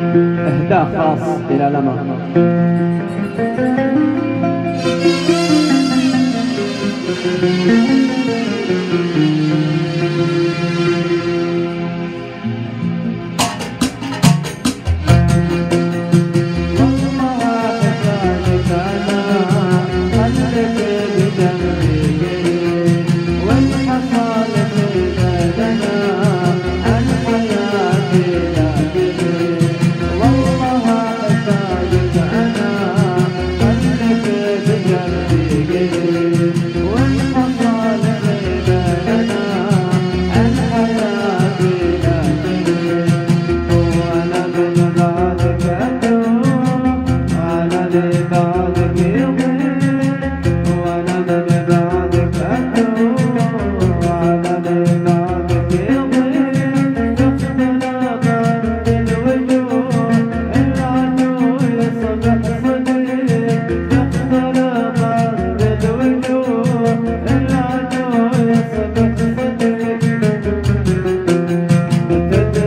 اهداه خاص إلى لما Yeah.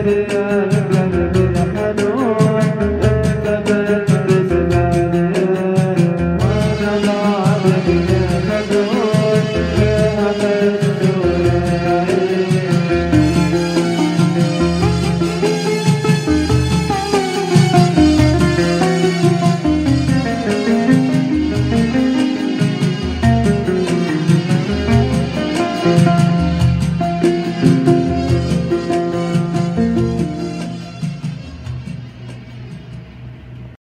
da da